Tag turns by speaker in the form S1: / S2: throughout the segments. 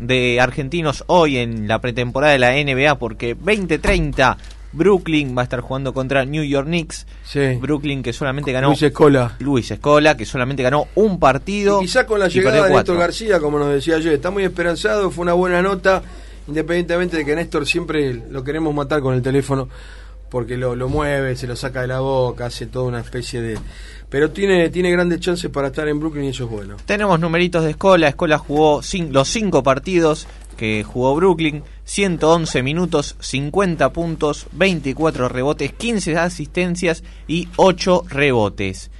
S1: de argentinos hoy en la pretemporada de la NBA porque 2030 Brooklyn va a estar jugando contra New York Knicks. Brooklyn que solamente ganó.
S2: Luis Escola.
S1: Luis Escola, que solamente ganó un partido.
S2: Y quizá con la llegada de Néstor García, como nos decía ayer, está muy esperanzado, fue una buena nota, independientemente de que Néstor siempre lo queremos matar con el teléfono, porque lo, lo mueve, se lo saca de la boca, hace toda una especie de. Pero tiene, tiene grandes chances para estar en Brooklyn y eso es bueno.
S1: Tenemos numeritos de Escola. Escola jugó los cinco partidos que jugó Brooklyn. 111 minutos, 50 puntos, 24 rebotes, 15 asistencias y 8 rebotes.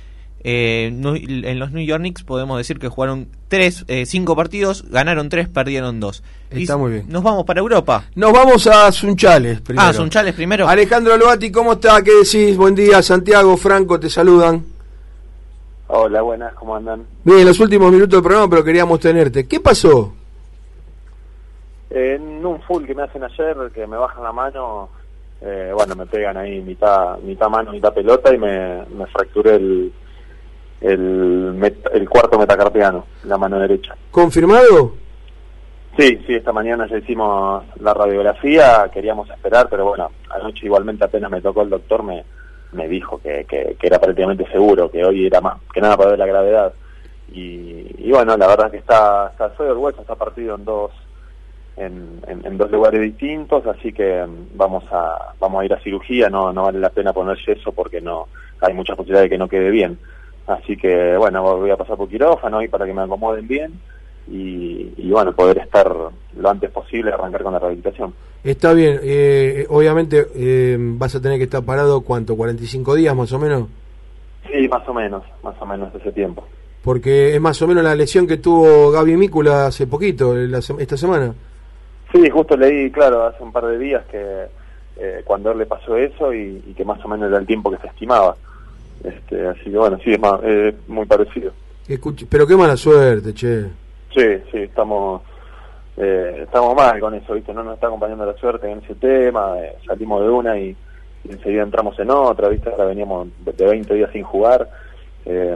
S1: Eh, en los New York Knicks podemos decir que jugaron 3, 5 eh, partidos, ganaron 3, perdieron 2.
S2: Está muy bien.
S1: Nos vamos para Europa.
S2: Nos vamos a Sunchales primero.
S1: Ah, Sunchales primero.
S2: Alejandro Albati, ¿cómo está? ¿Qué decís? Buen día, Santiago, Franco, te saludan.
S3: Hola, buenas, ¿cómo andan?
S2: Bien, los últimos minutos del programa, pero queríamos tenerte. ¿Qué pasó?
S3: En un full que me hacen ayer, que me bajan la mano, eh, bueno, me pegan ahí mitad, mitad mano, mitad pelota y me, me fracturé el, el, el cuarto metacarpiano, la mano derecha.
S2: ¿Confirmado?
S3: Sí, sí, esta mañana ya hicimos la radiografía, queríamos esperar, pero bueno, anoche igualmente apenas me tocó el doctor, me, me dijo que, que, era prácticamente seguro, que hoy era más que nada para ver la gravedad. Y, y bueno, la verdad que está, está soy el hueso, está partido en dos en, dos lugares distintos, así que mm, vamos a vamos a ir a cirugía, no no vale la pena poner yeso porque no hay muchas posibilidades de que no quede bien. Así que bueno, voy a pasar por quirófano y para que me acomoden bien y, bueno, poder estar lo antes posible, arrancar con la rehabilitación.
S2: Está bien, eh, obviamente eh, vas a tener que estar parado, ¿cuánto? ¿45 días más o menos?
S3: Sí, más o menos, más o menos ese tiempo.
S2: Porque es más o menos la lesión que tuvo Gaby Mícula hace poquito, esta semana.
S3: Sí, justo leí, claro, hace un par de días que eh, cuando él le pasó eso y, que más o menos era el tiempo que se estimaba. Este, así que bueno, sí, es muy parecido.
S2: pero qué mala suerte, che.
S3: Sí, sí, estamos eh, estamos mal con eso, ¿viste? No nos está acompañando la suerte en ese tema, eh, salimos de una y, enseguida entramos en otra, ¿viste? Ahora veníamos de 20 días sin jugar,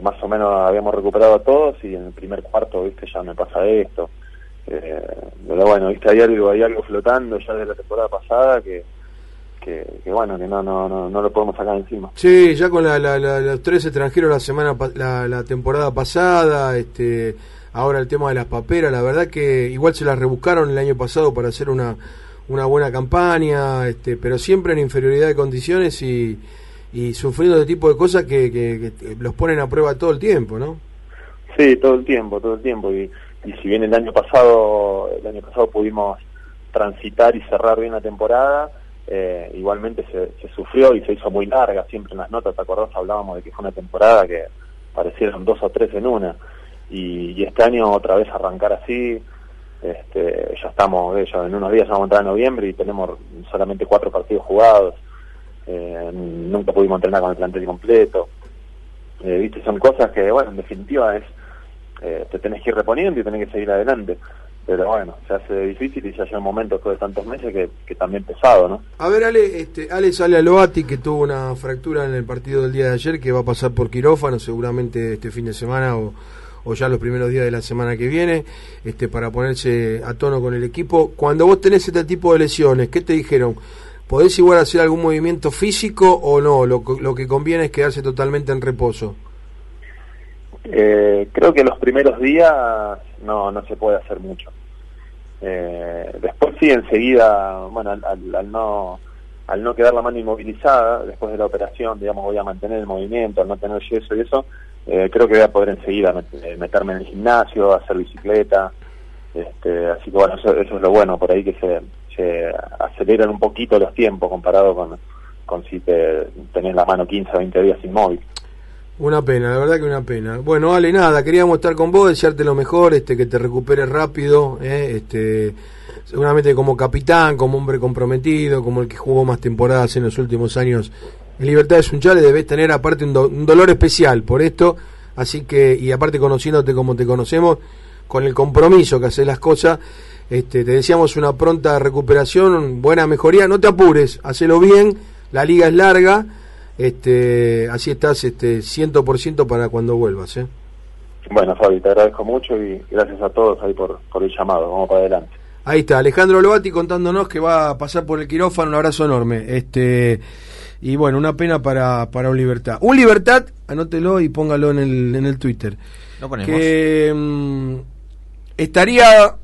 S3: más o menos habíamos recuperado a todos y en el primer cuarto, ¿viste? Ya me pasa esto. Eh, pero bueno, viste, hay algo, hay algo flotando ya de la temporada pasada que, que, bueno, que no, no, no, no, lo podemos sacar encima.
S2: Sí, ya con la, los tres extranjeros la semana, la, la temporada pasada, este, ahora el tema de las paperas, la verdad que igual se las rebuscaron el año pasado para hacer una, una buena campaña, este, pero siempre en inferioridad de condiciones y, y sufriendo de tipo de cosas que, que, que los ponen a prueba todo el tiempo, ¿no?
S3: Sí, todo el tiempo, todo el tiempo. Y, y si bien el año pasado el año pasado pudimos transitar y cerrar bien la temporada eh, igualmente se, sufrió y se hizo muy larga siempre en las notas te acordás hablábamos de que fue una temporada que parecieron dos o tres en una. Y, este año otra vez arrancar así este, ya estamos ya en unos días vamos a entrar en noviembre y tenemos solamente cuatro partidos jugados. Eh, nunca pudimos entrenar con el plantel completo. Eh, viste son cosas que bueno en definitiva es eh, te tenés que ir reponiendo y tenés que seguir adelante. Pero bueno, se hace difícil y ya llega un momento después de tantos meses que, también pesado, ¿no?
S2: A ver, Ale, este, Ale sale a Loati que tuvo una fractura en el partido del día de ayer, que va a pasar por quirófano seguramente este fin de semana o, o ya los primeros días de la semana que viene, este, para ponerse a tono con el equipo. Cuando vos tenés este tipo de lesiones, ¿qué te dijeron? ¿Podés igual hacer algún movimiento físico o no? Lo, lo que conviene es quedarse totalmente en reposo.
S3: Eh, creo que los primeros días no, no se puede hacer mucho. Eh, después sí, enseguida, bueno, al, no al no quedar la mano inmovilizada, después de la operación, digamos, voy a mantener el movimiento, al no tener yeso y eso, eh, creo que voy a poder enseguida eh, meterme en el gimnasio, hacer bicicleta, este, así que bueno, eso, es lo bueno, por ahí que se, se aceleran un poquito los tiempos comparado con, con si te tenés la mano 15 o 20 días inmóvil.
S2: Una pena, la verdad que una pena. Bueno, Ale, nada, queríamos estar con vos, desearte lo mejor, este, que te recuperes rápido, eh, este, seguramente como capitán, como hombre comprometido, como el que jugó más temporadas en los últimos años. En Libertad de Sunchales debes tener aparte un, dolor especial por esto, así que, y aparte conociéndote como te conocemos, con el compromiso que haces las cosas, este, te deseamos una pronta recuperación, buena mejoría, no te apures, hacelo bien, la liga es larga este, así estás este, 100% para cuando vuelvas. ¿eh?
S3: Bueno, Fabi, te agradezco mucho y gracias a todos ahí por, por el llamado. Vamos para adelante.
S2: Ahí está, Alejandro Loati contándonos que va a pasar por el quirófano, un abrazo enorme. Este y bueno, una pena para, para un libertad. Un libertad, anótelo y póngalo en el, en el Twitter.
S1: Lo ponemos.
S2: Que mm, estaría